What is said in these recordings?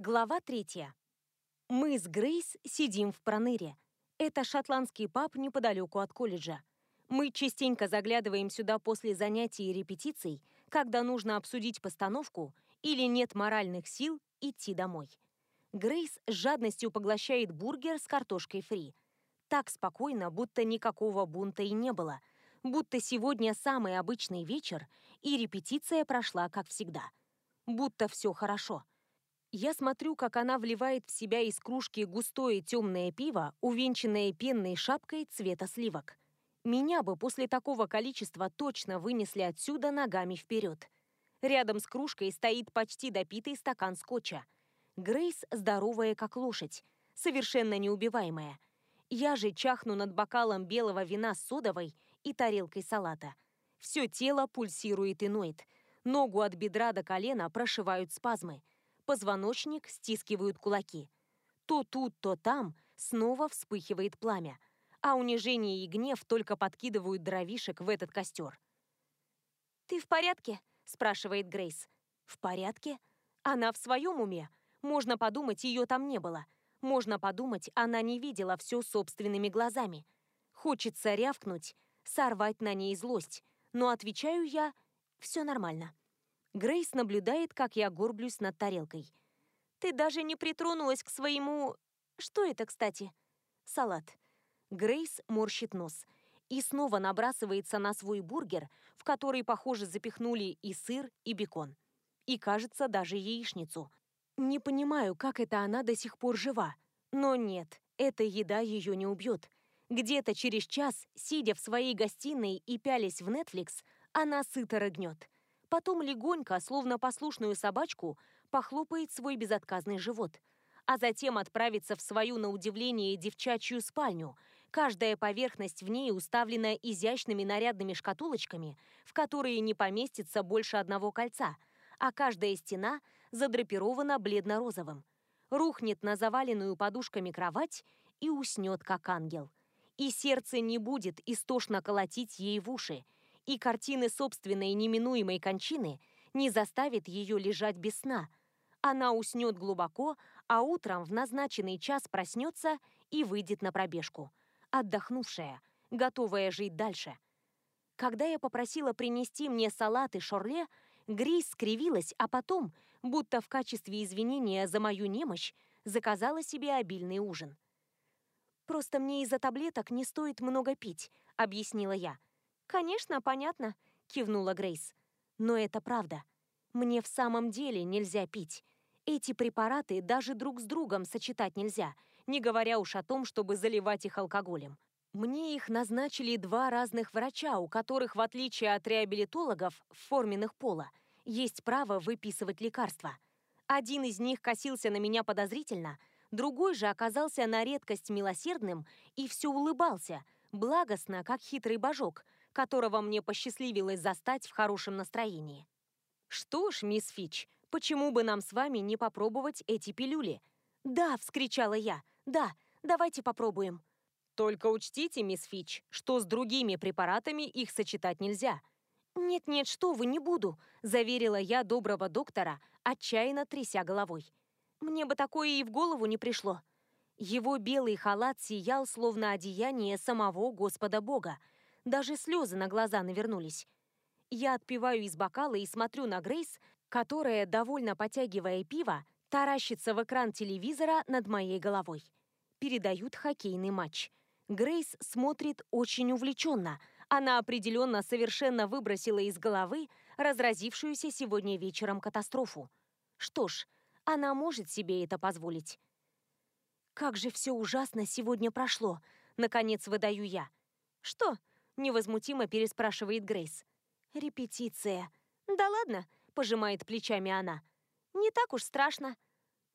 Глава третья. Мы с Грейс сидим в проныре. Это шотландский паб неподалеку от колледжа. Мы частенько заглядываем сюда после занятий и репетиций, когда нужно обсудить постановку или нет моральных сил идти домой. Грейс с жадностью поглощает бургер с картошкой фри. Так спокойно, будто никакого бунта и не было. Будто сегодня самый обычный вечер, и репетиция прошла как всегда. Будто все хорошо. Я смотрю, как она вливает в себя из кружки густое темное пиво, увенчанное пенной шапкой цвета сливок. Меня бы после такого количества точно вынесли отсюда ногами вперед. Рядом с кружкой стоит почти допитый стакан скотча. Грейс здоровая, как лошадь, совершенно неубиваемая. Я же чахну над бокалом белого вина с содовой и тарелкой салата. Все тело пульсирует и ноет. Ногу от бедра до колена прошивают спазмы – позвоночник стискивают кулаки. То тут, то там снова вспыхивает пламя, а унижение и гнев только подкидывают дровишек в этот костер. «Ты в порядке?» – спрашивает Грейс. «В порядке? Она в своем уме? Можно подумать, ее там не было. Можно подумать, она не видела все собственными глазами. Хочется рявкнуть, сорвать на ней злость. Но отвечаю я – все нормально. Грейс наблюдает, как я горблюсь над тарелкой. «Ты даже не притронулась к своему... Что это, кстати?» «Салат». Грейс морщит нос и снова набрасывается на свой бургер, в который, похоже, запихнули и сыр, и бекон. И, кажется, даже яичницу. Не понимаю, как это она до сих пор жива. Но нет, эта еда ее не убьет. Где-то через час, сидя в своей гостиной и пялясь в Netflix, она сыто рыгнет потом легонько, словно послушную собачку, похлопает свой безотказный живот, а затем отправится в свою, на удивление, девчачью спальню. Каждая поверхность в ней уставлена изящными нарядными шкатулочками, в которые не поместится больше одного кольца, а каждая стена задрапирована бледно-розовым. Рухнет на заваленную подушками кровать и уснет, как ангел. И сердце не будет истошно колотить ей в уши, и картины собственной неминуемой кончины не заставит ее лежать без сна. Она уснет глубоко, а утром в назначенный час проснется и выйдет на пробежку. Отдохнувшая, готовая жить дальше. Когда я попросила принести мне салат и шорле, Грейс скривилась, а потом, будто в качестве извинения за мою немощь, заказала себе обильный ужин. «Просто мне из-за таблеток не стоит много пить», — объяснила я. «Конечно, понятно», — кивнула Грейс. «Но это правда. Мне в самом деле нельзя пить. Эти препараты даже друг с другом сочетать нельзя, не говоря уж о том, чтобы заливать их алкоголем. Мне их назначили два разных врача, у которых, в отличие от реабилитологов форменных пола, есть право выписывать лекарства. Один из них косился на меня подозрительно, другой же оказался на редкость милосердным и все улыбался, благостно, как хитрый божок — которого мне посчастливилось застать в хорошем настроении. «Что ж, мисс Фич, почему бы нам с вами не попробовать эти пилюли?» «Да!» — вскричала я. «Да, давайте попробуем». «Только учтите, мисс Фич, что с другими препаратами их сочетать нельзя». «Нет-нет, что вы, не буду», — заверила я доброго доктора, отчаянно тряся головой. «Мне бы такое и в голову не пришло». Его белый халат сиял, словно одеяние самого Господа Бога, даже слезы на глаза навернулись. Я отпиваю из бокала и смотрю на Грейс, которая, довольно потягивая пиво, таращится в экран телевизора над моей головой. Передают хоккейный матч. Грейс смотрит очень увлеченно. Она определенно совершенно выбросила из головы разразившуюся сегодня вечером катастрофу. Что ж, она может себе это позволить. «Как же все ужасно сегодня прошло!» Наконец выдаю я. «Что?» Невозмутимо переспрашивает Грейс. «Репетиция». «Да ладно», — пожимает плечами она. «Не так уж страшно».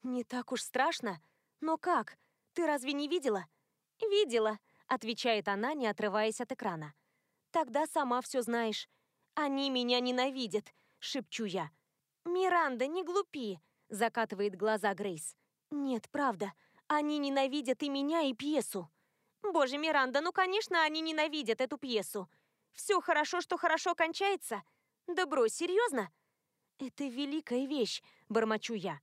«Не так уж страшно? Но как? Ты разве не видела?» «Видела», — отвечает она, не отрываясь от экрана. «Тогда сама все знаешь. Они меня ненавидят», — шепчу я. «Миранда, не глупи», — закатывает глаза Грейс. «Нет, правда. Они ненавидят и меня, и пьесу». Боже, Миранда, ну, конечно, они ненавидят эту пьесу. Все хорошо, что хорошо кончается. Да брось, серьезно? Это великая вещь, бормочу я.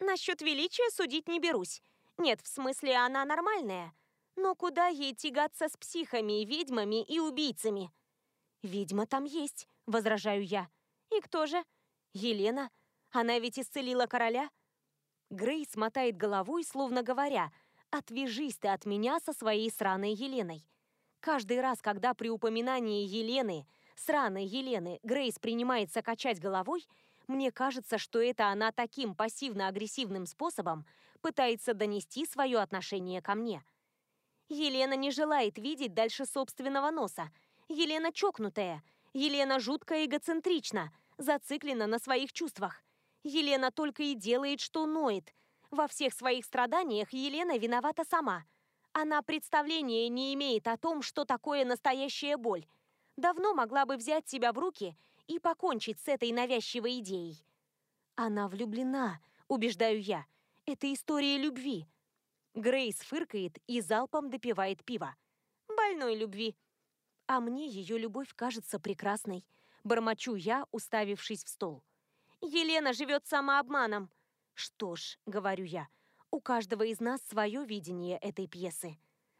Насчет величия судить не берусь. Нет, в смысле, она нормальная. Но куда ей тягаться с психами, ведьмами и убийцами? Ведьма там есть, возражаю я. И кто же? Елена. Она ведь исцелила короля. Грейс мотает головой, словно говоря, «Отвяжись ты от меня со своей сраной Еленой». Каждый раз, когда при упоминании Елены, сраной Елены, Грейс принимается качать головой, мне кажется, что это она таким пассивно-агрессивным способом пытается донести свое отношение ко мне. Елена не желает видеть дальше собственного носа. Елена чокнутая. Елена жутко эгоцентрична, зациклена на своих чувствах. Елена только и делает, что ноет. Во всех своих страданиях Елена виновата сама. Она представления не имеет о том, что такое настоящая боль. Давно могла бы взять себя в руки и покончить с этой навязчивой идеей. Она влюблена, убеждаю я. Это история любви. Грейс фыркает и залпом допивает пиво. Больной любви. А мне ее любовь кажется прекрасной. Бормочу я, уставившись в стол. Елена живет самообманом. Что ж, говорю я, у каждого из нас свое видение этой пьесы.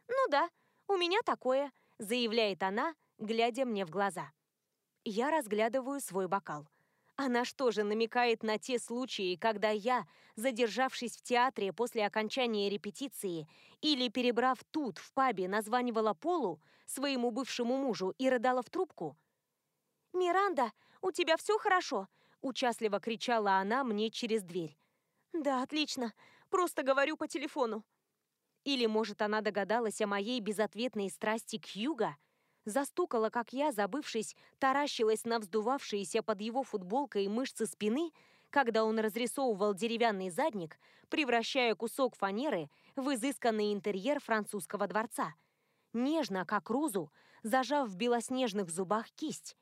Ну да, у меня такое, заявляет она, глядя мне в глаза. Я разглядываю свой бокал. Она что же намекает на те случаи, когда я, задержавшись в театре после окончания репетиции или перебрав тут, в пабе, названивала Полу, своему бывшему мужу, и рыдала в трубку? «Миранда, у тебя все хорошо?» – участливо кричала она мне через дверь. «Да, отлично. Просто говорю по телефону». Или, может, она догадалась о моей безответной страсти к Юга – застукала, как я, забывшись, таращилась на вздувавшиеся под его футболкой мышцы спины, когда он разрисовывал деревянный задник, превращая кусок фанеры в изысканный интерьер французского дворца. Нежно, как розу, зажав в белоснежных зубах кисть.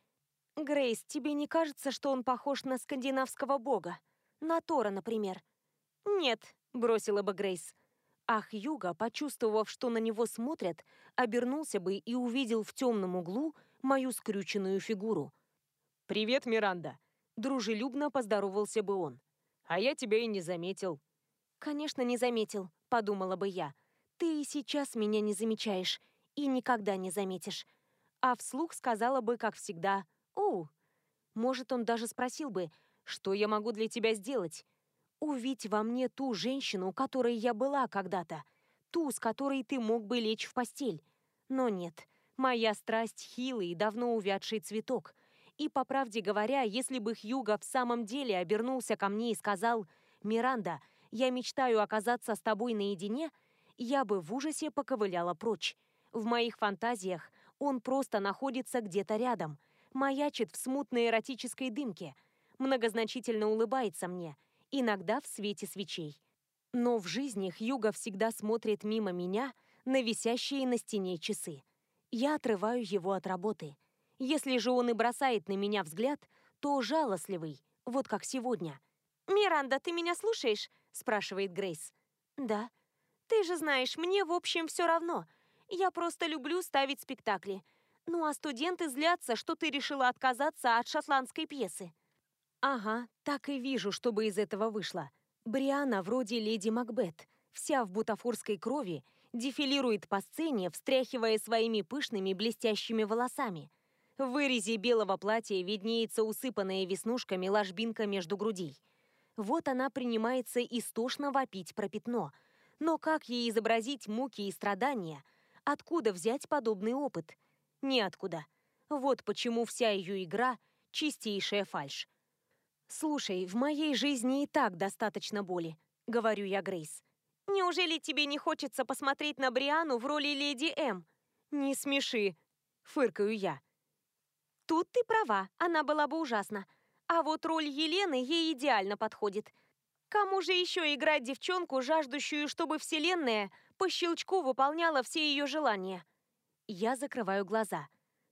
«Грейс, тебе не кажется, что он похож на скандинавского бога? На Тора, например?» «Нет», — бросила бы Грейс. Ах, Юга, почувствовав, что на него смотрят, обернулся бы и увидел в темном углу мою скрюченную фигуру. «Привет, Миранда!» Дружелюбно поздоровался бы он. «А я тебя и не заметил». «Конечно, не заметил», — подумала бы я. «Ты и сейчас меня не замечаешь, и никогда не заметишь». А вслух сказала бы, как всегда, «Оу». Может, он даже спросил бы, «Что я могу для тебя сделать?» Увидеть во мне ту женщину, которой я была когда-то, ту, с которой ты мог бы лечь в постель. Но нет, моя страсть хилый давно увядший цветок. И, по правде говоря, если бы Хьюго в самом деле обернулся ко мне и сказал «Миранда, я мечтаю оказаться с тобой наедине», я бы в ужасе поковыляла прочь. В моих фантазиях он просто находится где-то рядом, маячит в смутной эротической дымке, многозначительно улыбается мне – иногда в свете свечей. Но в жизни Хьюго всегда смотрит мимо меня на висящие на стене часы. Я отрываю его от работы. Если же он и бросает на меня взгляд, то жалостливый, вот как сегодня. «Миранда, ты меня слушаешь?» – спрашивает Грейс. «Да». «Ты же знаешь, мне, в общем, все равно. Я просто люблю ставить спектакли. Ну а студенты злятся, что ты решила отказаться от шотландской пьесы». Ага, так и вижу, чтобы из этого вышло. Бриана вроде леди Макбет, вся в бутафорской крови, дефилирует по сцене, встряхивая своими пышными блестящими волосами. В вырезе белого платья виднеется усыпанная веснушками ложбинка между грудей. Вот она принимается истошно вопить про пятно. Но как ей изобразить муки и страдания? Откуда взять подобный опыт? Ниоткуда. Вот почему вся ее игра – чистейшая фальшь. «Слушай, в моей жизни и так достаточно боли», — говорю я Грейс. «Неужели тебе не хочется посмотреть на Бриану в роли леди М?» «Не смеши», — фыркаю я. «Тут ты права, она была бы ужасна. А вот роль Елены ей идеально подходит. Кому же еще играть девчонку, жаждущую, чтобы Вселенная по щелчку выполняла все ее желания?» Я закрываю глаза.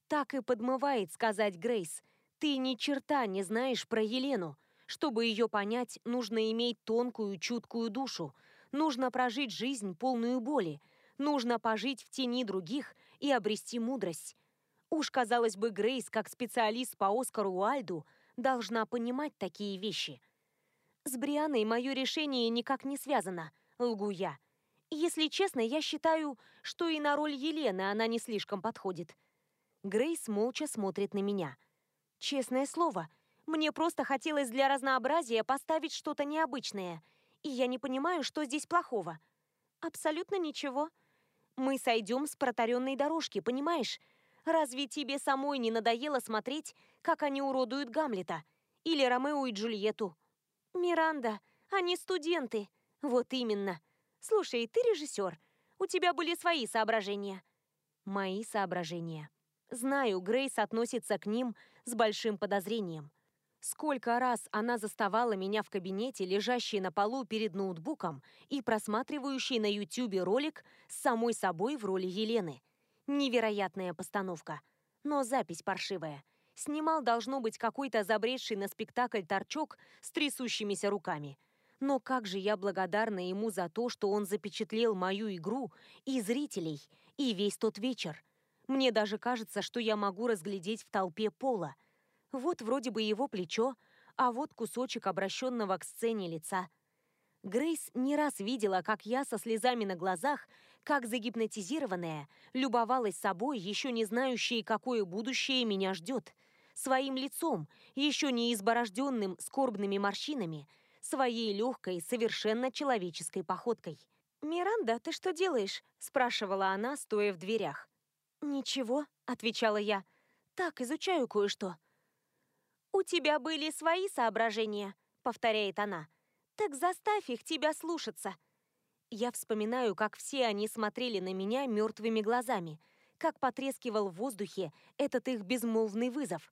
Так и подмывает сказать Грейс — ты ни черта не знаешь про Елену. Чтобы ее понять, нужно иметь тонкую, чуткую душу. Нужно прожить жизнь, полную боли. Нужно пожить в тени других и обрести мудрость. Уж, казалось бы, Грейс, как специалист по Оскару Уальду, должна понимать такие вещи. С Брианой мое решение никак не связано, лгу я. Если честно, я считаю, что и на роль Елены она не слишком подходит. Грейс молча смотрит на меня. Честное слово, мне просто хотелось для разнообразия поставить что-то необычное. И я не понимаю, что здесь плохого. Абсолютно ничего. Мы сойдем с протаренной дорожки, понимаешь? Разве тебе самой не надоело смотреть, как они уродуют Гамлета? Или Ромео и Джульетту? Миранда, они студенты. Вот именно. Слушай, ты режиссер. У тебя были свои соображения. Мои соображения. Знаю, Грейс относится к ним с большим подозрением. Сколько раз она заставала меня в кабинете, лежащей на полу перед ноутбуком и просматривающей на ютюбе ролик с самой собой в роли Елены. Невероятная постановка. Но запись паршивая. Снимал, должно быть, какой-то забредший на спектакль торчок с трясущимися руками. Но как же я благодарна ему за то, что он запечатлел мою игру и зрителей, и весь тот вечер. Мне даже кажется, что я могу разглядеть в толпе пола. Вот вроде бы его плечо, а вот кусочек обращенного к сцене лица. Грейс не раз видела, как я со слезами на глазах как загипнотизированная, любовалась собой, еще не знающей, какое будущее меня ждет. Своим лицом, еще не изборожденным скорбными морщинами, своей легкой, совершенно человеческой походкой. «Миранда, ты что делаешь?» – спрашивала она, стоя в дверях. «Ничего», – отвечала я. «Так, изучаю кое-что». «У тебя были свои соображения», — повторяет она. «Так заставь их тебя слушаться». Я вспоминаю, как все они смотрели на меня мертвыми глазами, как потрескивал в воздухе этот их безмолвный вызов.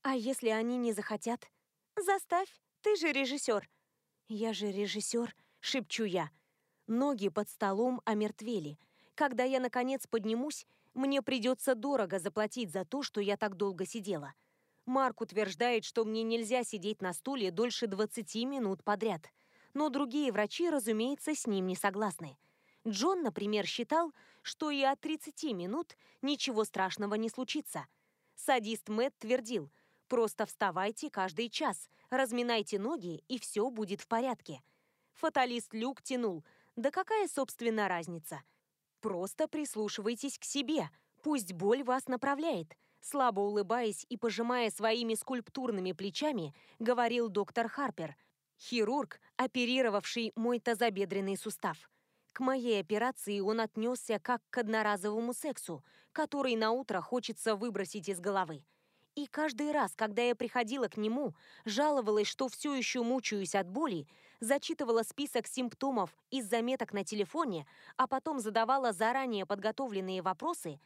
А если они не захотят? Заставь, ты же режиссер. Я же режиссер, шепчу я. Ноги под столом омертвели. Когда я, наконец, поднимусь, мне придется дорого заплатить за то, что я так долго сидела. Марк утверждает, что мне нельзя сидеть на стуле дольше 20 минут подряд – но другие врачи, разумеется, с ним не согласны. Джон, например, считал, что и от 30 минут ничего страшного не случится. Садист Мэтт твердил, просто вставайте каждый час, разминайте ноги, и все будет в порядке. Фаталист Люк тянул, да какая, собственно, разница? Просто прислушивайтесь к себе, пусть боль вас направляет. Слабо улыбаясь и пожимая своими скульптурными плечами, говорил доктор Харпер, Хирург, оперировавший мой тазобедренный сустав. К моей операции он отнесся как к одноразовому сексу, который на утро хочется выбросить из головы. И каждый раз, когда я приходила к нему, жаловалась, что все еще мучаюсь от боли, зачитывала список симптомов из заметок на телефоне, а потом задавала заранее подготовленные вопросы,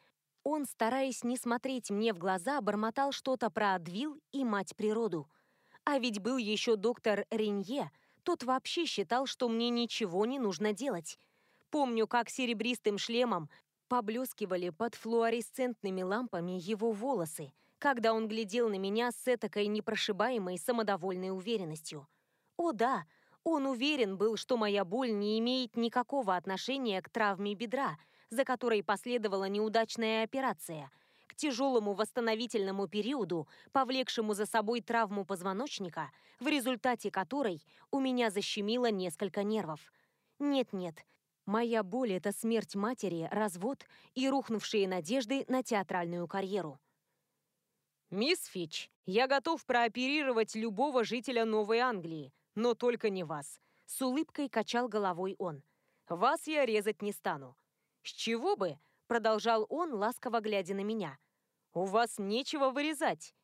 он, стараясь не смотреть мне в глаза, бормотал что-то про Адвил и мать природу – а ведь был еще доктор Ренье. Тот вообще считал, что мне ничего не нужно делать. Помню, как серебристым шлемом поблескивали под флуоресцентными лампами его волосы, когда он глядел на меня с этакой непрошибаемой самодовольной уверенностью. О да, он уверен был, что моя боль не имеет никакого отношения к травме бедра, за которой последовала неудачная операция – тяжелому восстановительному периоду, повлекшему за собой травму позвоночника, в результате которой у меня защемило несколько нервов. Нет-нет, моя боль – это смерть матери, развод и рухнувшие надежды на театральную карьеру. «Мисс Фич, я готов прооперировать любого жителя Новой Англии, но только не вас», – с улыбкой качал головой он. «Вас я резать не стану». «С чего бы?» – продолжал он, ласково глядя на меня. У вас нечего вырезать.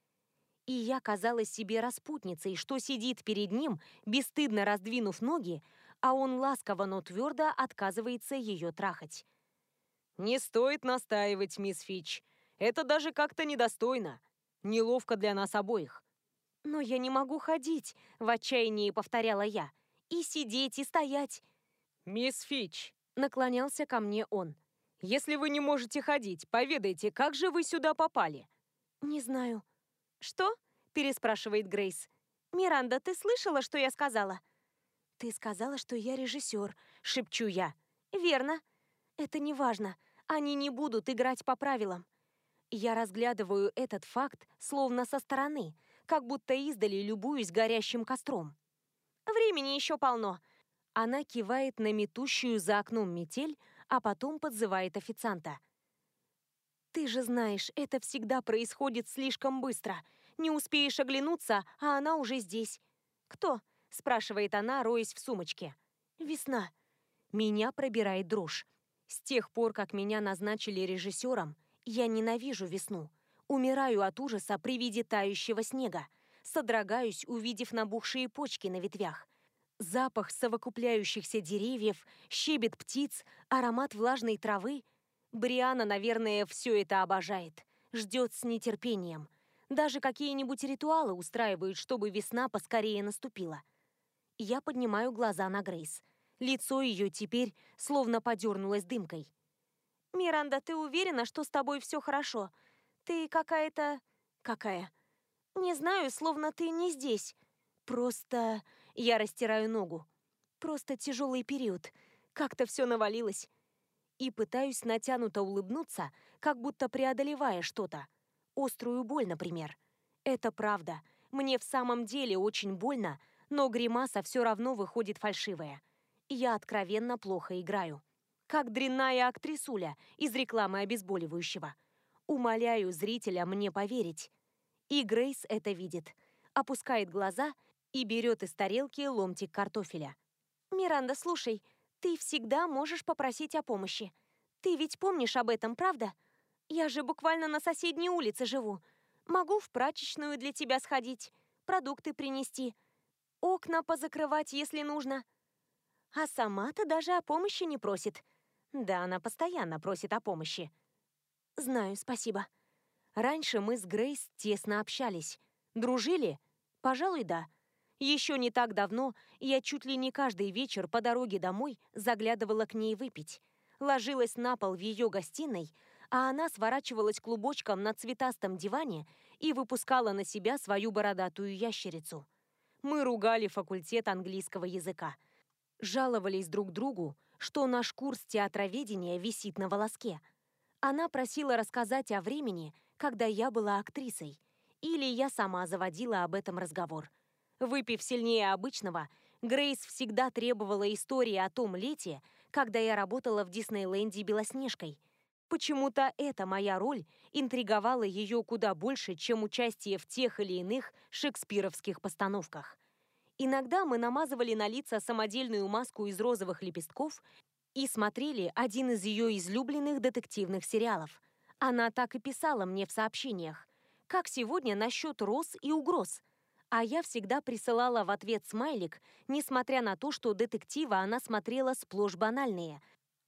И я казалась себе распутницей, что сидит перед ним, бесстыдно раздвинув ноги, а он ласково, но твердо отказывается ее трахать. «Не стоит настаивать, мисс Фич. Это даже как-то недостойно. Неловко для нас обоих». «Но я не могу ходить», — в отчаянии повторяла я. «И сидеть, и стоять». «Мисс Фич», — наклонялся ко мне он. Если вы не можете ходить, поведайте, как же вы сюда попали?» «Не знаю». «Что?» – переспрашивает Грейс. «Миранда, ты слышала, что я сказала?» «Ты сказала, что я режиссер», – шепчу я. «Верно. Это не важно. Они не будут играть по правилам». Я разглядываю этот факт словно со стороны, как будто издали любуюсь горящим костром. Времени еще полно. Она кивает на метущую за окном метель, а потом подзывает официанта. «Ты же знаешь, это всегда происходит слишком быстро. Не успеешь оглянуться, а она уже здесь». «Кто?» – спрашивает она, роясь в сумочке. «Весна». Меня пробирает дрожь. С тех пор, как меня назначили режиссером, я ненавижу весну. Умираю от ужаса при виде тающего снега. Содрогаюсь, увидев набухшие почки на ветвях. Запах совокупляющихся деревьев, щебет птиц, аромат влажной травы. Бриана, наверное, все это обожает. Ждет с нетерпением. Даже какие-нибудь ритуалы устраивают, чтобы весна поскорее наступила. Я поднимаю глаза на Грейс. Лицо ее теперь словно подернулось дымкой. «Миранда, ты уверена, что с тобой все хорошо? Ты какая-то...» «Какая?» «Не знаю, словно ты не здесь. Просто...» Я растираю ногу. «Просто тяжелый период. Как-то все навалилось». И пытаюсь натянуто улыбнуться, как будто преодолевая что-то. Острую боль, например. Это правда. Мне в самом деле очень больно, но гримаса все равно выходит фальшивая я откровенно плохо играю. Как дрянная актрисуля из рекламы обезболивающего. Умоляю зрителя мне поверить. И Грейс это видит. Опускает глаза и берет из тарелки ломтик картофеля. «Миранда, слушай, ты всегда можешь попросить о помощи. Ты ведь помнишь об этом, правда? Я же буквально на соседней улице живу. Могу в прачечную для тебя сходить, продукты принести, окна позакрывать, если нужно. А сама-то даже о помощи не просит. Да, она постоянно просит о помощи. Знаю, спасибо. Раньше мы с Грейс тесно общались. Дружили? Пожалуй, да. Еще не так давно я чуть ли не каждый вечер по дороге домой заглядывала к ней выпить. Ложилась на пол в ее гостиной, а она сворачивалась клубочком на цветастом диване и выпускала на себя свою бородатую ящерицу. Мы ругали факультет английского языка – жаловались друг другу, что наш курс театроведения висит на волоске. Она просила рассказать о времени, когда я была актрисой, или я сама заводила об этом разговор. Выпив сильнее обычного, Грейс всегда требовала истории о том лете, когда я работала в Диснейленде Белоснежкой. Почему-то эта моя роль интриговала ее куда больше, чем участие в тех или иных шекспировских постановках. Иногда мы намазывали на лица самодельную маску из розовых лепестков и смотрели один из ее излюбленных детективных сериалов. Она так и писала мне в сообщениях. «Как сегодня насчет роз и угроз?» А я всегда присылала в ответ смайлик, несмотря на то, что детектива она смотрела сплошь банальные.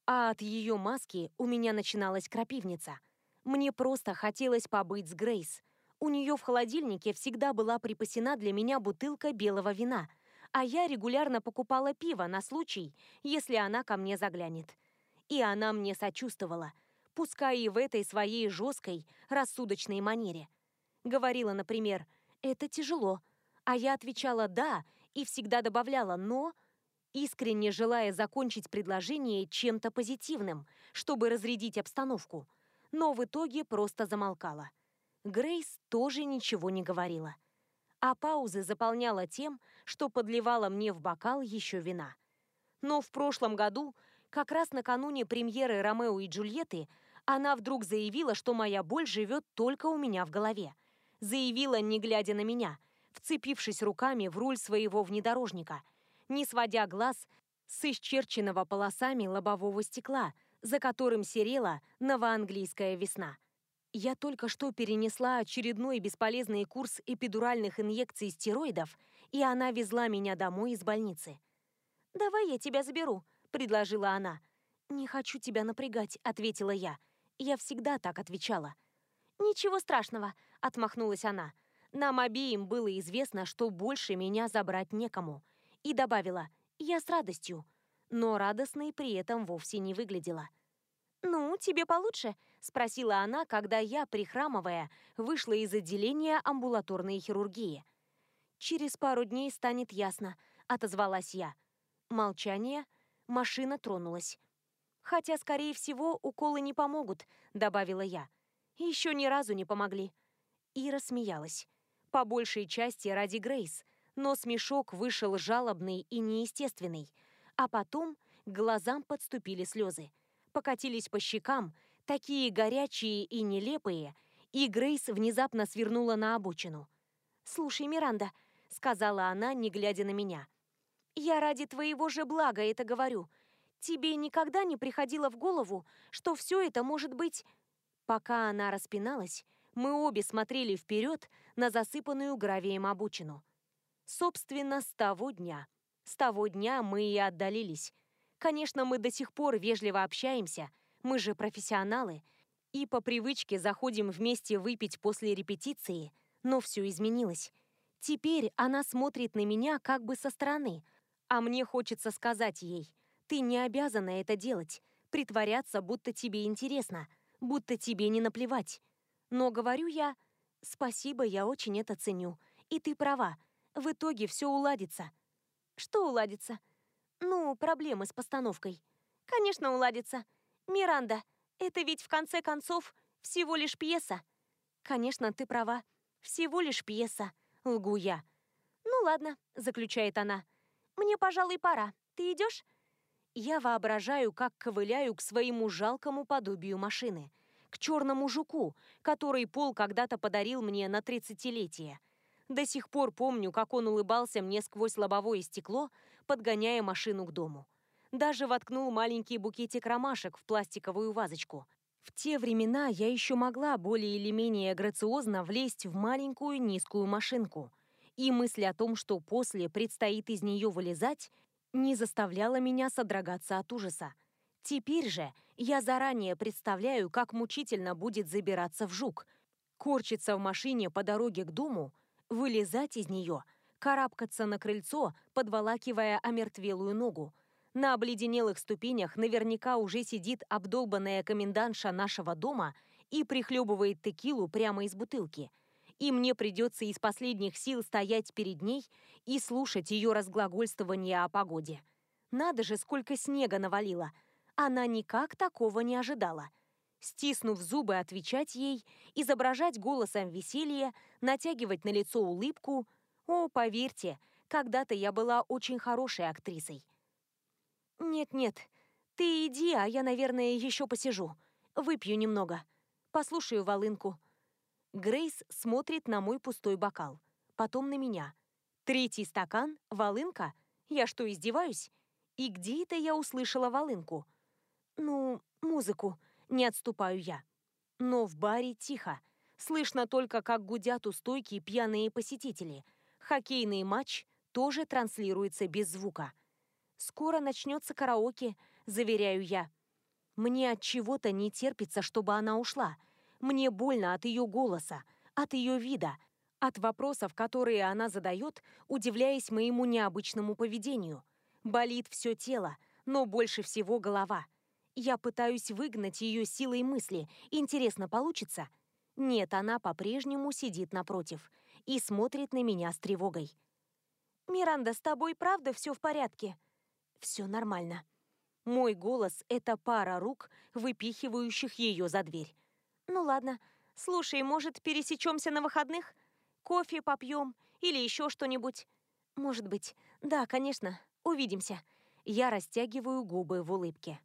А от ее маски у меня начиналась крапивница. Мне просто хотелось побыть с Грейс – у нее в холодильнике всегда была припасена для меня бутылка белого вина, а я регулярно покупала пиво на случай, если она ко мне заглянет. И она мне сочувствовала, пускай и в этой своей жесткой, рассудочной манере. Говорила, например, «Это тяжело», а я отвечала «да» и всегда добавляла «но», искренне желая закончить предложение чем-то позитивным, чтобы разрядить обстановку, но в итоге просто замолкала. Грейс тоже ничего не говорила. А паузы заполняла тем, что подливала мне в бокал еще вина. Но в прошлом году, как раз накануне премьеры «Ромео и Джульетты», она вдруг заявила, что моя боль живет только у меня в голове. Заявила, не глядя на меня, вцепившись руками в руль своего внедорожника, не сводя глаз с исчерченного полосами лобового стекла, за которым серела новоанглийская весна. Я только что перенесла очередной бесполезный курс эпидуральных инъекций стероидов, и она везла меня домой из больницы. «Давай я тебя заберу», — предложила она. «Не хочу тебя напрягать», — ответила я. Я всегда так отвечала. «Ничего страшного», — отмахнулась она. Нам обеим было известно, что больше меня забрать некому. И добавила «я с радостью», но радостной при этом вовсе не выглядела. «Ну, тебе получше?» – спросила она, когда я, прихрамывая, вышла из отделения амбулаторной хирургии. «Через пару дней станет ясно», – отозвалась я. Молчание. Машина тронулась. «Хотя, скорее всего, уколы не помогут», – добавила я. «Еще ни разу не помогли». И рассмеялась. По большей части ради Грейс, но смешок вышел жалобный и неестественный, а потом к глазам подступили слезы. Покатились по щекам, такие горячие и нелепые, и Грейс внезапно свернула на обочину. «Слушай, Миранда», — сказала она, не глядя на меня, — «я ради твоего же блага это говорю. Тебе никогда не приходило в голову, что все это может быть...» Пока она распиналась, мы обе смотрели вперед на засыпанную гравием обочину. Собственно, с того дня. С того дня мы и отдалились. Конечно, мы до сих пор вежливо общаемся, мы же профессионалы, и по привычке заходим вместе выпить после репетиции, но все изменилось. Теперь она смотрит на меня как бы со стороны, а мне хочется сказать ей, ты не обязана это делать, притворяться, будто тебе интересно, будто тебе не наплевать. Но говорю я, спасибо, я очень это ценю, и ты права, в итоге все уладится. Что уладится? Ну, проблемы с постановкой. Конечно, уладится. Миранда, это ведь в конце концов всего лишь пьеса. Конечно, ты права. Всего лишь пьеса. Лгу я. Ну ладно, заключает она. Мне, пожалуй, пора. Ты идешь? Я воображаю, как ковыляю к своему жалкому подобию машины. К черному жуку, который Пол когда-то подарил мне на тридцатилетие. До сих пор помню, как он улыбался мне сквозь лобовое стекло, подгоняя машину к дому. Даже воткнул маленький букетик ромашек в пластиковую вазочку. В те времена я еще могла более или менее грациозно влезть в маленькую низкую машинку. И мысль о том, что после предстоит из нее вылезать, не заставляла меня содрогаться от ужаса. Теперь же я заранее представляю, как мучительно будет забираться в жук, корчиться в машине по дороге к дому — вылезать из нее, карабкаться на крыльцо, подволакивая омертвелую ногу. На обледенелых ступенях наверняка уже сидит обдолбанная комендантша нашего дома и прихлебывает текилу прямо из бутылки. И мне придется из последних сил стоять перед ней и слушать ее разглагольствование о погоде. Надо же, сколько снега навалило. Она никак такого не ожидала стиснув зубы, отвечать ей, изображать голосом веселье, натягивать на лицо улыбку. О, поверьте, когда-то я была очень хорошей актрисой. «Нет-нет, ты иди, а я, наверное, еще посижу. Выпью немного. Послушаю волынку». Грейс смотрит на мой пустой бокал, потом на меня. Третий стакан, волынка? Я что, издеваюсь? И где это я услышала волынку? Ну, музыку. Не отступаю я. Но в баре тихо. Слышно только, как гудят у стойки пьяные посетители. Хоккейный матч тоже транслируется без звука. Скоро начнется караоке, заверяю я. Мне от чего-то не терпится, чтобы она ушла. Мне больно от ее голоса, от ее вида, от вопросов, которые она задает, удивляясь моему необычному поведению. Болит все тело, но больше всего голова. Я пытаюсь выгнать ее силой мысли. Интересно, получится? Нет, она по-прежнему сидит напротив и смотрит на меня с тревогой. «Миранда, с тобой правда все в порядке?» «Все нормально». Мой голос — это пара рук, выпихивающих ее за дверь. «Ну ладно. Слушай, может, пересечемся на выходных? Кофе попьем или еще что-нибудь?» «Может быть. Да, конечно. Увидимся». Я растягиваю губы в улыбке.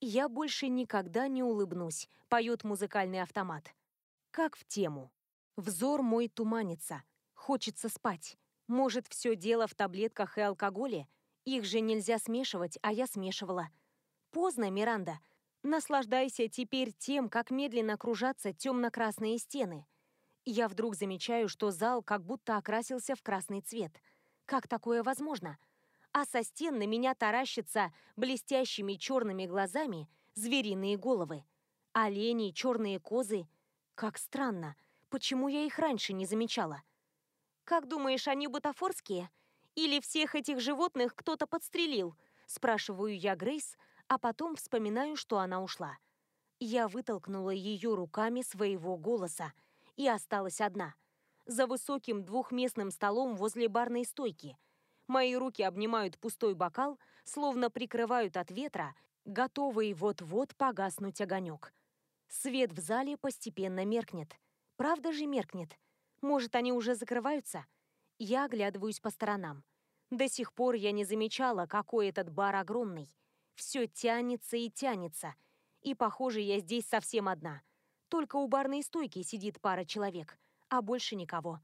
«Я больше никогда не улыбнусь», — поет музыкальный автомат. Как в тему. Взор мой туманится. Хочется спать. Может, все дело в таблетках и алкоголе? Их же нельзя смешивать, а я смешивала. Поздно, Миранда. Наслаждайся теперь тем, как медленно кружатся темно-красные стены. Я вдруг замечаю, что зал как будто окрасился в красный цвет. Как такое возможно? — а со стен на меня таращатся блестящими черными глазами звериные головы. Олени, черные козы. Как странно, почему я их раньше не замечала? «Как думаешь, они бутафорские? Или всех этих животных кто-то подстрелил?» Спрашиваю я Грейс, а потом вспоминаю, что она ушла. Я вытолкнула ее руками своего голоса и осталась одна. За высоким двухместным столом возле барной стойки – Мои руки обнимают пустой бокал, словно прикрывают от ветра, готовый вот-вот погаснуть огонек. Свет в зале постепенно меркнет. Правда же меркнет? Может, они уже закрываются? Я оглядываюсь по сторонам. До сих пор я не замечала, какой этот бар огромный. Все тянется и тянется. И, похоже, я здесь совсем одна. Только у барной стойки сидит пара человек, а больше никого.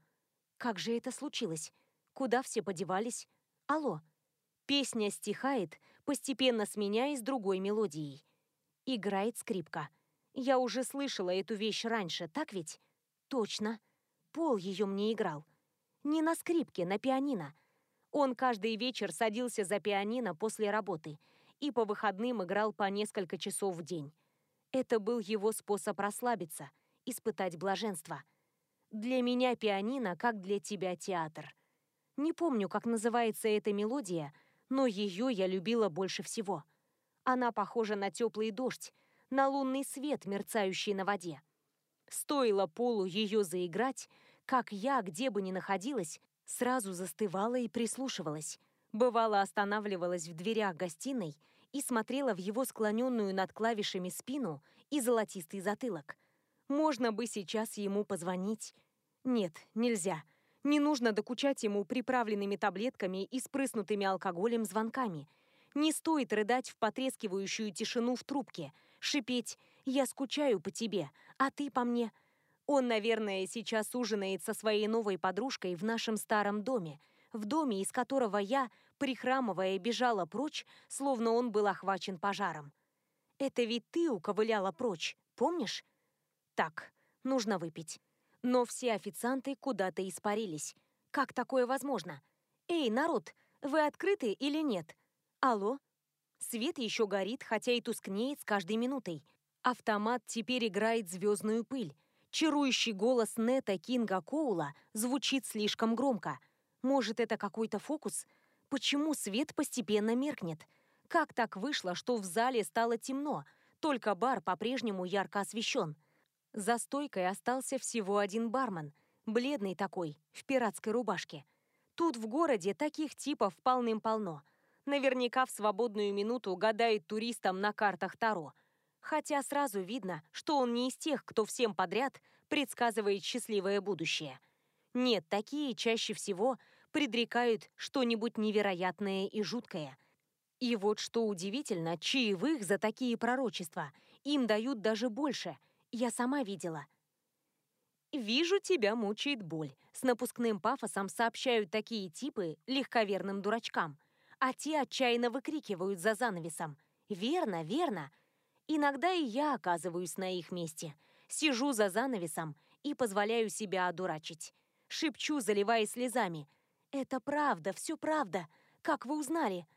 Как же это случилось? Куда все подевались? Алло. Песня стихает, постепенно сменяясь другой мелодией. Играет скрипка. Я уже слышала эту вещь раньше, так ведь? Точно. Пол ее мне играл. Не на скрипке, на пианино. Он каждый вечер садился за пианино после работы и по выходным играл по несколько часов в день. Это был его способ расслабиться, испытать блаженство. Для меня пианино, как для тебя театр. Не помню, как называется эта мелодия, но ее я любила больше всего. Она похожа на теплый дождь, на лунный свет, мерцающий на воде. Стоило Полу ее заиграть, как я, где бы ни находилась, сразу застывала и прислушивалась. Бывало, останавливалась в дверях гостиной и смотрела в его склоненную над клавишами спину и золотистый затылок. Можно бы сейчас ему позвонить. Нет, нельзя. Не нужно докучать ему приправленными таблетками и спрыснутыми алкоголем звонками. Не стоит рыдать в потрескивающую тишину в трубке, шипеть «Я скучаю по тебе, а ты по мне». Он, наверное, сейчас ужинает со своей новой подружкой в нашем старом доме, в доме, из которого я, прихрамывая, бежала прочь, словно он был охвачен пожаром. Это ведь ты уковыляла прочь, помнишь? Так, нужно выпить. Но все официанты куда-то испарились. Как такое возможно? Эй, народ, вы открыты или нет? Алло? Свет еще горит, хотя и тускнеет с каждой минутой. Автомат теперь играет звездную пыль. Чарующий голос Нета Кинга Коула звучит слишком громко. Может, это какой-то фокус? Почему свет постепенно меркнет? Как так вышло, что в зале стало темно, только бар по-прежнему ярко освещен? За стойкой остался всего один бармен, бледный такой, в пиратской рубашке. Тут в городе таких типов полным-полно. Наверняка в свободную минуту гадает туристам на картах Таро – хотя сразу видно, что он не из тех, кто всем подряд предсказывает счастливое будущее. Нет, такие чаще всего предрекают что-нибудь невероятное и жуткое. И вот что удивительно, чаевых за такие пророчества им дают даже больше. Я сама видела. «Вижу, тебя мучает боль», — с напускным пафосом сообщают такие типы легковерным дурачкам, а те отчаянно выкрикивают за занавесом. «Верно, верно!» Иногда и я оказываюсь на их месте. Сижу за занавесом и позволяю себя одурачить. Шепчу, заливаясь слезами. «Это правда, все правда. Как вы узнали?»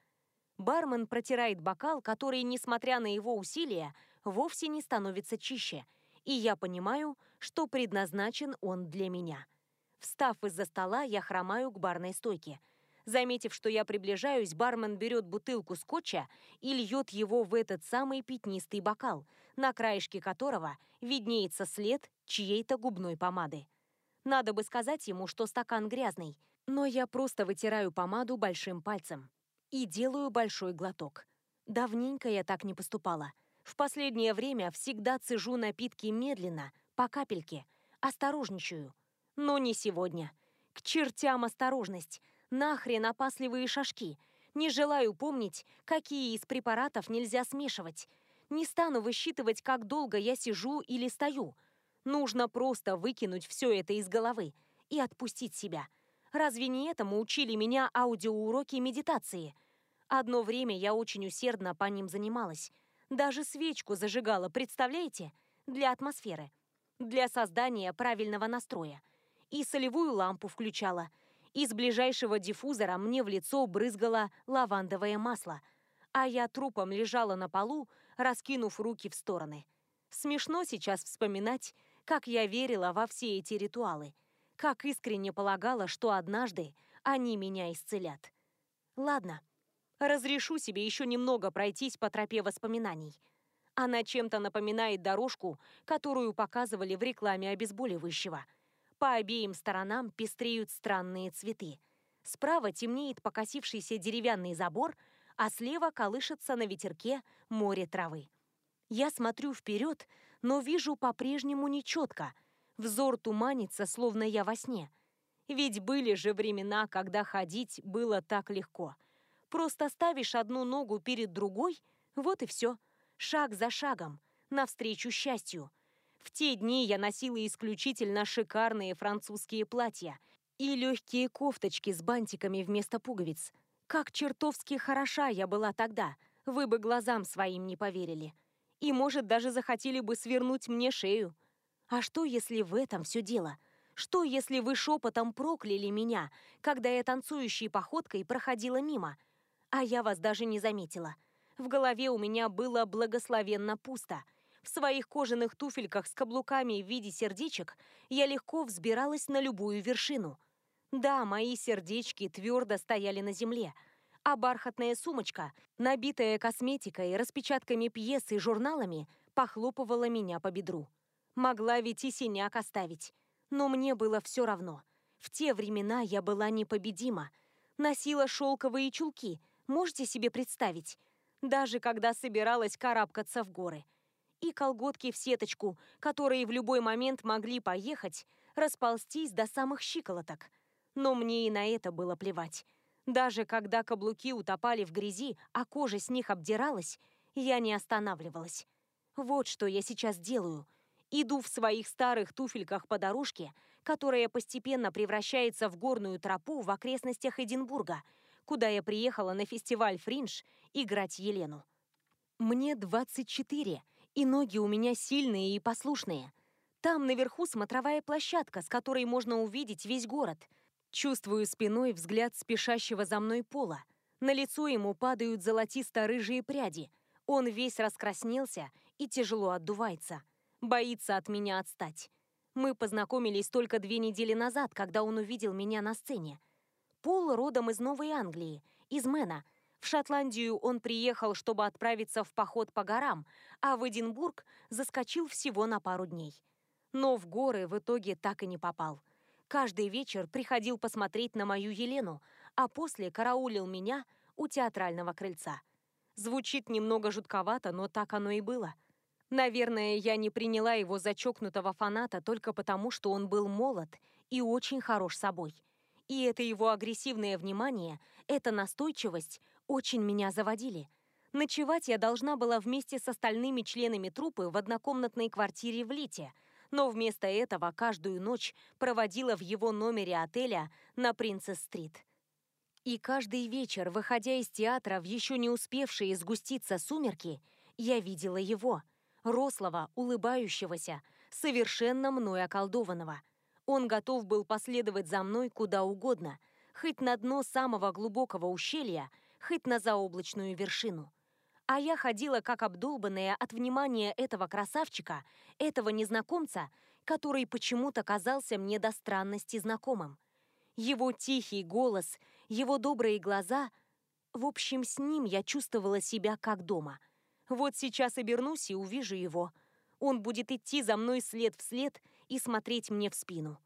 Бармен протирает бокал, который, несмотря на его усилия, вовсе не становится чище. И я понимаю, что предназначен он для меня. Встав из-за стола, я хромаю к барной стойке – Заметив, что я приближаюсь, бармен берет бутылку скотча и льет его в этот самый пятнистый бокал, на краешке которого виднеется след чьей-то губной помады. Надо бы сказать ему, что стакан грязный, но я просто вытираю помаду большим пальцем и делаю большой глоток. Давненько я так не поступала. В последнее время всегда цежу напитки медленно, по капельке, осторожничаю. Но не сегодня. К чертям осторожность. Нахрен опасливые шажки. Не желаю помнить, какие из препаратов нельзя смешивать. Не стану высчитывать, как долго я сижу или стою. Нужно просто выкинуть все это из головы и отпустить себя. Разве не этому учили меня аудиоуроки медитации? Одно время я очень усердно по ним занималась. Даже свечку зажигала, представляете? Для атмосферы. Для создания правильного настроя. И солевую лампу включала – из ближайшего диффузора мне в лицо брызгало лавандовое масло, а я трупом лежала на полу, раскинув руки в стороны. Смешно сейчас вспоминать, как я верила во все эти ритуалы, как искренне полагала, что однажды они меня исцелят. Ладно, разрешу себе еще немного пройтись по тропе воспоминаний. Она чем-то напоминает дорожку, которую показывали в рекламе обезболивающего – по обеим сторонам пестреют странные цветы. Справа темнеет покосившийся деревянный забор, а слева колышется на ветерке море травы. Я смотрю вперед, но вижу по-прежнему нечетко. Взор туманится, словно я во сне. Ведь были же времена, когда ходить было так легко. Просто ставишь одну ногу перед другой, вот и все. Шаг за шагом, навстречу счастью. В те дни я носила исключительно шикарные французские платья и легкие кофточки с бантиками вместо пуговиц. Как чертовски хороша я была тогда, вы бы глазам своим не поверили. И, может, даже захотели бы свернуть мне шею. А что, если в этом все дело? Что, если вы шепотом прокляли меня, когда я танцующей походкой проходила мимо, а я вас даже не заметила? В голове у меня было благословенно пусто. В своих кожаных туфельках с каблуками в виде сердечек я легко взбиралась на любую вершину. Да, мои сердечки твердо стояли на земле, а бархатная сумочка, набитая косметикой, распечатками пьес и журналами, похлопывала меня по бедру. Могла ведь и синяк оставить. Но мне было все равно. В те времена я была непобедима. Носила шелковые чулки, можете себе представить? Даже когда собиралась карабкаться в горы. И колготки в сеточку, которые в любой момент могли поехать, расползтись до самых щиколоток. Но мне и на это было плевать. Даже когда каблуки утопали в грязи, а кожа с них обдиралась, я не останавливалась. Вот что я сейчас делаю. Иду в своих старых туфельках по дорожке, которая постепенно превращается в горную тропу в окрестностях Эдинбурга, куда я приехала на фестиваль «Фриндж» играть Елену. Мне 24, и ноги у меня сильные и послушные. Там наверху смотровая площадка, с которой можно увидеть весь город – Чувствую спиной взгляд спешащего за мной пола. На лицо ему падают золотисто-рыжие пряди. Он весь раскраснелся и тяжело отдувается. Боится от меня отстать. Мы познакомились только две недели назад, когда он увидел меня на сцене. Пол родом из Новой Англии, из Мэна. В Шотландию он приехал, чтобы отправиться в поход по горам, а в Эдинбург заскочил всего на пару дней. Но в горы в итоге так и не попал – Каждый вечер приходил посмотреть на мою Елену, а после караулил меня у театрального крыльца. Звучит немного жутковато, но так оно и было. Наверное, я не приняла его за чокнутого фаната только потому, что он был молод и очень хорош собой. И это его агрессивное внимание, эта настойчивость очень меня заводили. Ночевать я должна была вместе с остальными членами труппы в однокомнатной квартире в Лите – но вместо этого каждую ночь проводила в его номере отеля на Принцесс-стрит. И каждый вечер, выходя из театра в еще не успевшие сгуститься сумерки, я видела его, рослого, улыбающегося, совершенно мной околдованного. Он готов был последовать за мной куда угодно, хоть на дно самого глубокого ущелья, хоть на заоблачную вершину. А я ходила как обдолбанная от внимания этого красавчика, этого незнакомца, который почему-то казался мне до странности знакомым. Его тихий голос, его добрые глаза... В общем, с ним я чувствовала себя как дома. Вот сейчас обернусь и увижу его. Он будет идти за мной след в след и смотреть мне в спину.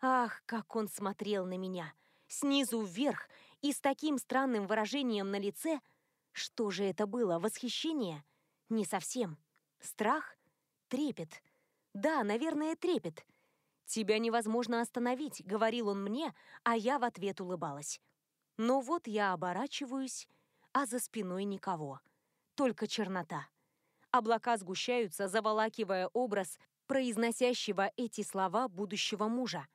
Ах, как он смотрел на меня! Снизу вверх и с таким странным выражением на лице — что же это было? Восхищение? Не совсем. Страх? Трепет. Да, наверное, трепет. «Тебя невозможно остановить», — говорил он мне, а я в ответ улыбалась. Но вот я оборачиваюсь, а за спиной никого. Только чернота. Облака сгущаются, заволакивая образ произносящего эти слова будущего мужа.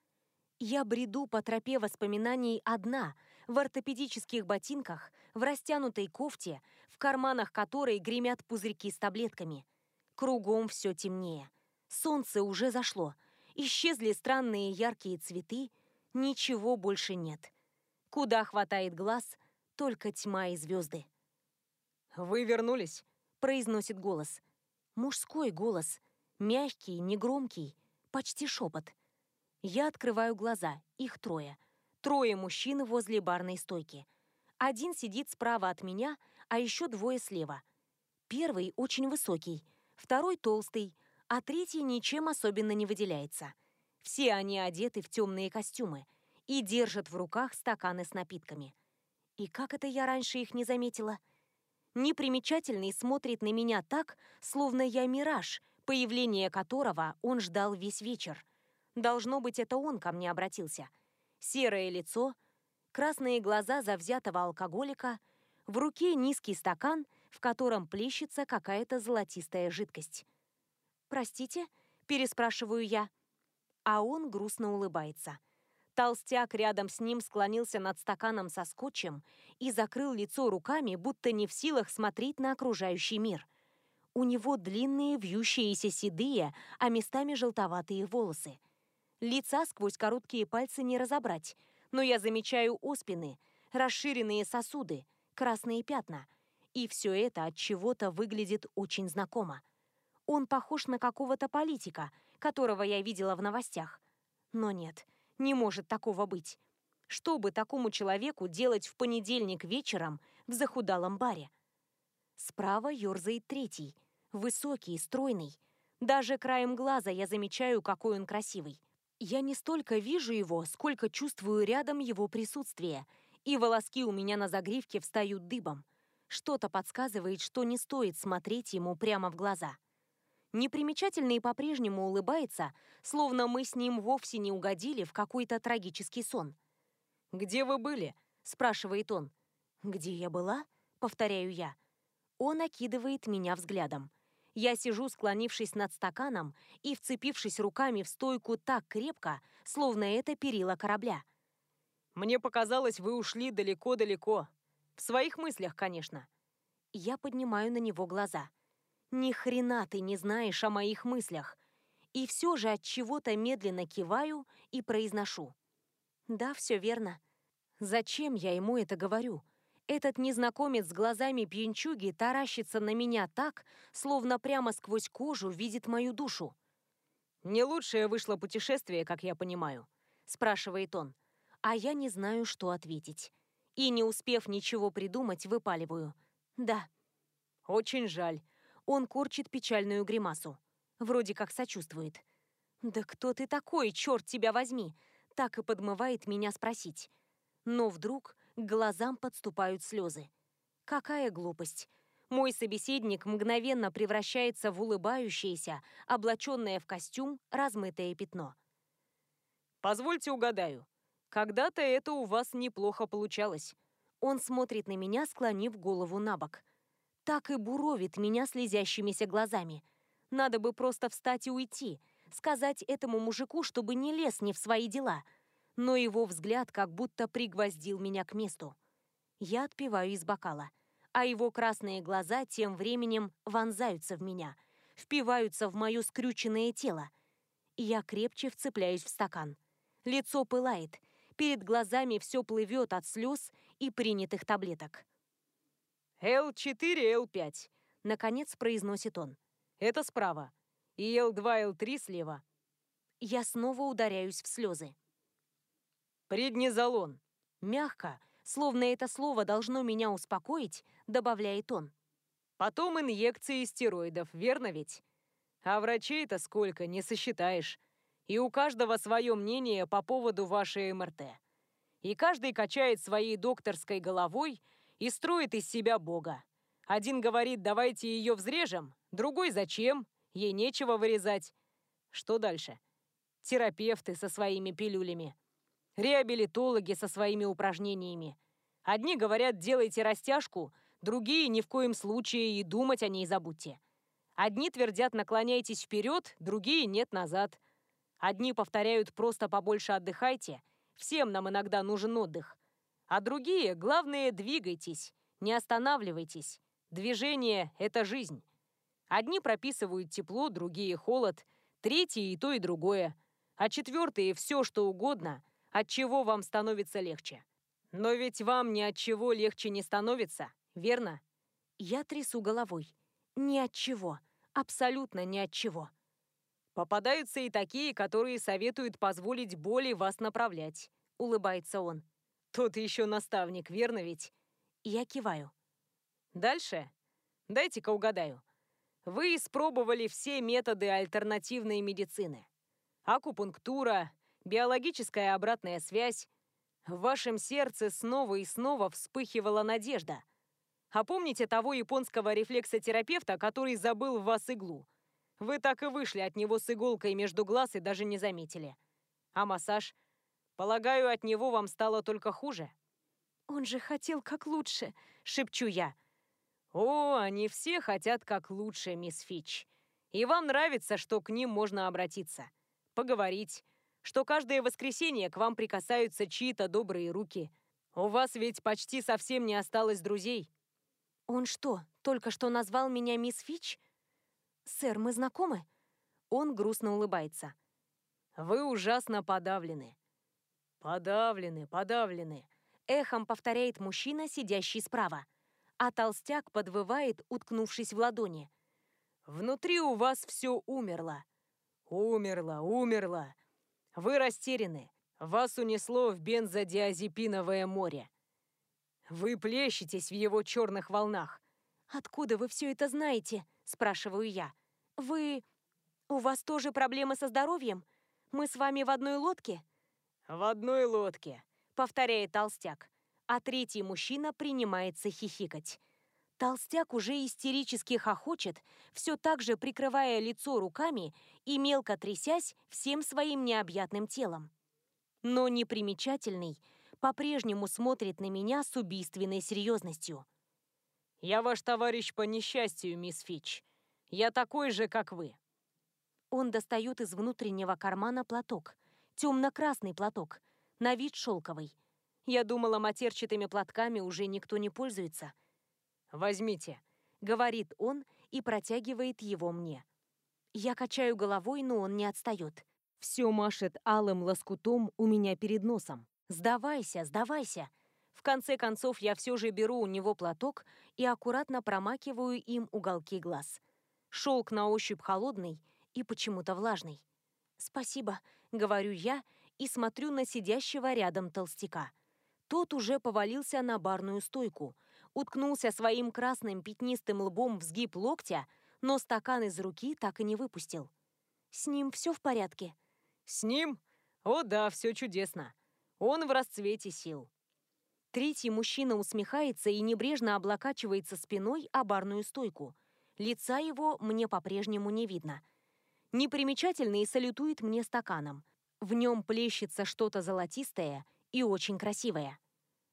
Я бреду по тропе воспоминаний одна, в ортопедических ботинках, в растянутой кофте, в карманах которой гремят пузырьки с таблетками. Кругом все темнее. Солнце уже зашло. Исчезли странные яркие цветы. Ничего больше нет. Куда хватает глаз, только тьма и звезды. «Вы вернулись?» – произносит голос. Мужской голос. Мягкий, негромкий, почти шепот. Я открываю глаза, их трое. Трое мужчин возле барной стойки. Один сидит справа от меня, а еще двое слева. Первый очень высокий, второй толстый, а третий ничем особенно не выделяется. Все они одеты в темные костюмы и держат в руках стаканы с напитками. И как это я раньше их не заметила? Непримечательный смотрит на меня так, словно я мираж, появление которого он ждал весь вечер. Должно быть, это он ко мне обратился — Серое лицо, красные глаза завзятого алкоголика, в руке низкий стакан, в котором плещется какая-то золотистая жидкость. «Простите?» – переспрашиваю я. А он грустно улыбается. Толстяк рядом с ним склонился над стаканом со скотчем и закрыл лицо руками, будто не в силах смотреть на окружающий мир. У него длинные, вьющиеся седые, а местами желтоватые волосы. Лица сквозь короткие пальцы не разобрать, но я замечаю оспины, расширенные сосуды, красные пятна. И все это от чего-то выглядит очень знакомо. Он похож на какого-то политика, которого я видела в новостях. Но нет, не может такого быть. Что бы такому человеку делать в понедельник вечером в захудалом баре? Справа ерзает третий, высокий, стройный. Даже краем глаза я замечаю, какой он красивый. Я не столько вижу его, сколько чувствую рядом его присутствие, и волоски у меня на загривке встают дыбом. Что-то подсказывает, что не стоит смотреть ему прямо в глаза. Непримечательный по-прежнему улыбается, словно мы с ним вовсе не угодили в какой-то трагический сон. «Где вы были?» – спрашивает он. «Где я была?» – повторяю я. Он окидывает меня взглядом. Я сижу, склонившись над стаканом и вцепившись руками в стойку так крепко, словно это перила корабля. «Мне показалось, вы ушли далеко-далеко. В своих мыслях, конечно». Я поднимаю на него глаза. «Ни хрена ты не знаешь о моих мыслях». И все же от чего-то медленно киваю и произношу. «Да, все верно. Зачем я ему это говорю?» Этот незнакомец с глазами пьянчуги таращится на меня так, словно прямо сквозь кожу видит мою душу. «Не лучшее вышло путешествие, как я понимаю», — спрашивает он. А я не знаю, что ответить. И, не успев ничего придумать, выпаливаю. «Да». «Очень жаль». Он корчит печальную гримасу. Вроде как сочувствует. «Да кто ты такой, черт тебя возьми?» Так и подмывает меня спросить. Но вдруг глазам подступают слезы. Какая глупость! Мой собеседник мгновенно превращается в улыбающееся, облаченное в костюм, размытое пятно. «Позвольте угадаю. Когда-то это у вас неплохо получалось». Он смотрит на меня, склонив голову на бок. Так и буровит меня слезящимися глазами. Надо бы просто встать и уйти, сказать этому мужику, чтобы не лез не в свои дела — но его взгляд как будто пригвоздил меня к месту. Я отпиваю из бокала, а его красные глаза тем временем вонзаются в меня, впиваются в мое скрюченное тело. Я крепче вцепляюсь в стакан. Лицо пылает, перед глазами все плывет от слез и принятых таблеток. «Л4, Л5», — наконец произносит он. «Это справа. И Л2, Л3 слева». Я снова ударяюсь в слезы. Преднизолон. Мягко, словно это слово должно меня успокоить, добавляет он. Потом инъекции стероидов, верно ведь? А врачей-то сколько, не сосчитаешь. И у каждого свое мнение по поводу вашей МРТ. И каждый качает своей докторской головой и строит из себя бога. Один говорит, давайте ее взрежем, другой зачем, ей нечего вырезать. Что дальше? Терапевты со своими пилюлями реабилитологи со своими упражнениями. Одни говорят, делайте растяжку, другие ни в коем случае и думать о ней забудьте. Одни твердят, наклоняйтесь вперед, другие нет назад. Одни повторяют, просто побольше отдыхайте, всем нам иногда нужен отдых. А другие, главное, двигайтесь, не останавливайтесь. Движение – это жизнь. Одни прописывают тепло, другие – холод, третьи – и то, и другое. А четвертые – все, что угодно – от чего вам становится легче. Но ведь вам ни от чего легче не становится, верно? Я трясу головой. Ни от чего. Абсолютно ни от чего. Попадаются и такие, которые советуют позволить боли вас направлять, улыбается он. Тот еще наставник, верно ведь? Я киваю. Дальше? Дайте-ка угадаю. Вы испробовали все методы альтернативной медицины. Акупунктура, биологическая обратная связь. В вашем сердце снова и снова вспыхивала надежда. А помните того японского рефлексотерапевта, который забыл в вас иглу? Вы так и вышли от него с иголкой между глаз и даже не заметили. А массаж? Полагаю, от него вам стало только хуже?» «Он же хотел как лучше», — шепчу я. «О, они все хотят как лучше, мисс Фич. И вам нравится, что к ним можно обратиться, поговорить, что каждое воскресенье к вам прикасаются чьи-то добрые руки. У вас ведь почти совсем не осталось друзей». «Он что, только что назвал меня мисс Фич?» «Сэр, мы знакомы?» Он грустно улыбается. «Вы ужасно подавлены». «Подавлены, подавлены», — эхом повторяет мужчина, сидящий справа. А толстяк подвывает, уткнувшись в ладони. «Внутри у вас все умерло. Умерло, умерло. Вы растеряны. Вас унесло в бензодиазепиновое море. Вы плещетесь в его черных волнах. «Откуда вы все это знаете?» – спрашиваю я. «Вы... у вас тоже проблемы со здоровьем? Мы с вами в одной лодке?» «В одной лодке», — повторяет толстяк. А третий мужчина принимается хихикать. Толстяк уже истерически хохочет, все так же прикрывая лицо руками и мелко трясясь всем своим необъятным телом. Но непримечательный по-прежнему смотрит на меня с убийственной серьезностью. «Я ваш товарищ по несчастью, мисс Фич. Я такой же, как вы». Он достает из внутреннего кармана платок. Темно-красный платок, на вид шелковый. Я думала, матерчатыми платками уже никто не пользуется. «Возьмите», — говорит он и протягивает его мне. Я качаю головой, но он не отстает. Все машет алым лоскутом у меня перед носом. «Сдавайся, сдавайся!» В конце концов, я все же беру у него платок и аккуратно промакиваю им уголки глаз. Шелк на ощупь холодный и почему-то влажный. «Спасибо», — говорю я и смотрю на сидящего рядом толстяка. Тот уже повалился на барную стойку, уткнулся своим красным пятнистым лбом в сгиб локтя, но стакан из руки так и не выпустил. С ним все в порядке? С ним? О да, все чудесно. Он в расцвете сил. Третий мужчина усмехается и небрежно облокачивается спиной о барную стойку. Лица его мне по-прежнему не видно. Непримечательный салютует мне стаканом. В нем плещется что-то золотистое и очень красивое.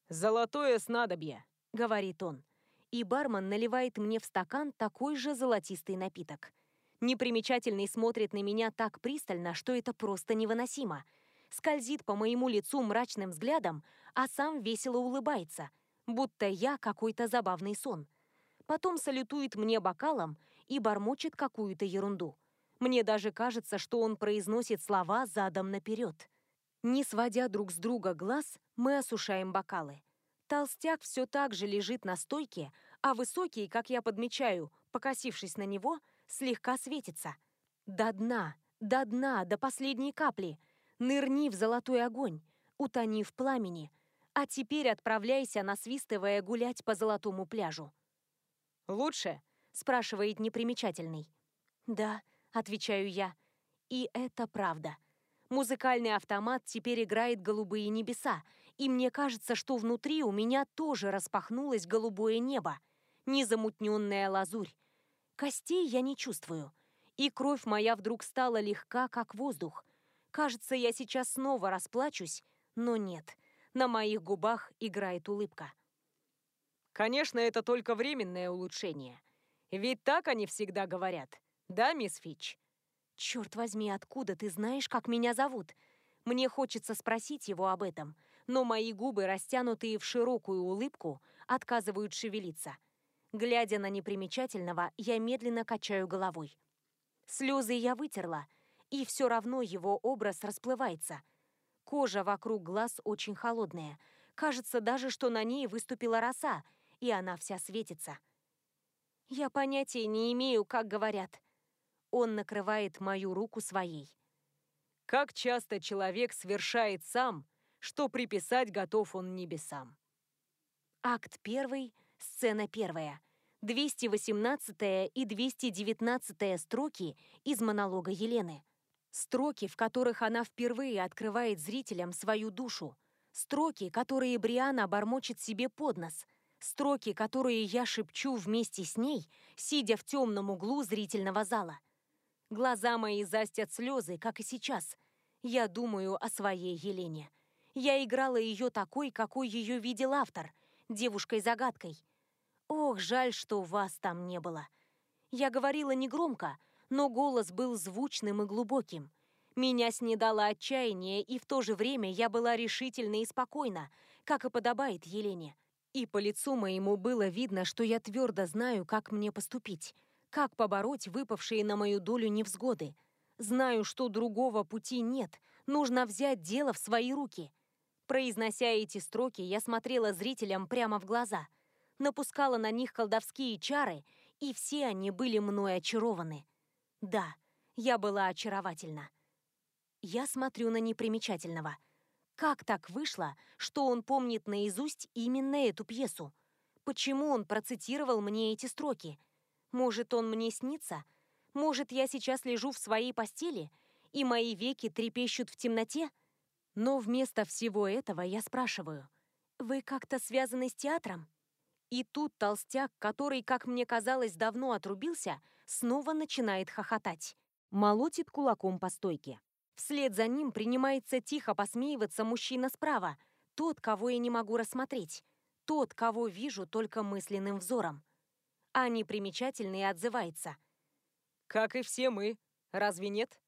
«Золотое снадобье», — говорит он. И бармен наливает мне в стакан такой же золотистый напиток. Непримечательный смотрит на меня так пристально, что это просто невыносимо. Скользит по моему лицу мрачным взглядом, а сам весело улыбается, будто я какой-то забавный сон. Потом салютует мне бокалом и бормочет какую-то ерунду. Мне даже кажется, что он произносит слова задом наперед. Не сводя друг с друга глаз, мы осушаем бокалы. Толстяк все так же лежит на стойке, а высокий, как я подмечаю, покосившись на него, слегка светится. До дна, до дна, до последней капли. Нырни в золотой огонь, утони в пламени. А теперь отправляйся, насвистывая, гулять по золотому пляжу. «Лучше?» – спрашивает непримечательный. «Да», – отвечаю я. И это правда. Музыкальный автомат теперь играет «Голубые небеса», и мне кажется, что внутри у меня тоже распахнулось голубое небо, незамутненная лазурь. Костей я не чувствую, и кровь моя вдруг стала легка, как воздух. Кажется, я сейчас снова расплачусь, но нет, на моих губах играет улыбка. Конечно, это только временное улучшение. Ведь так они всегда говорят. Да, мисс Фич? Черт возьми, откуда ты знаешь, как меня зовут? Мне хочется спросить его об этом — но мои губы, растянутые в широкую улыбку, отказывают шевелиться. Глядя на непримечательного, я медленно качаю головой. Слезы я вытерла, и все равно его образ расплывается. Кожа вокруг глаз очень холодная. Кажется даже, что на ней выступила роса, и она вся светится. Я понятия не имею, как говорят. Он накрывает мою руку своей. Как часто человек совершает сам что приписать готов он небесам. Акт первый, сцена первая. 218 и 219 строки из монолога Елены. Строки, в которых она впервые открывает зрителям свою душу. Строки, которые Бриана бормочет себе под нос. Строки, которые я шепчу вместе с ней, сидя в темном углу зрительного зала. Глаза мои застят слезы, как и сейчас. Я думаю о своей Елене Я играла ее такой, какой ее видел автор, девушкой-загадкой. Ох, жаль, что вас там не было. Я говорила негромко, но голос был звучным и глубоким. Меня снедало отчаяние, и в то же время я была решительна и спокойна, как и подобает Елене. И по лицу моему было видно, что я твердо знаю, как мне поступить, как побороть выпавшие на мою долю невзгоды. Знаю, что другого пути нет, нужно взять дело в свои руки. Произнося эти строки, я смотрела зрителям прямо в глаза, напускала на них колдовские чары, и все они были мной очарованы. Да, я была очаровательна. Я смотрю на непримечательного — как так вышло, что он помнит наизусть именно эту пьесу? Почему он процитировал мне эти строки? Может, он мне снится? Может, я сейчас лежу в своей постели, и мои веки трепещут в темноте? Но вместо всего этого я спрашиваю, «Вы как-то связаны с театром?» И тут толстяк, который, как мне казалось, давно отрубился, снова начинает хохотать. Молотит кулаком по стойке. Вслед за ним принимается тихо посмеиваться мужчина справа, тот, кого я не могу рассмотреть, тот, кого вижу только мысленным взором. А непримечательный отзывается. «Как и все мы, разве нет?»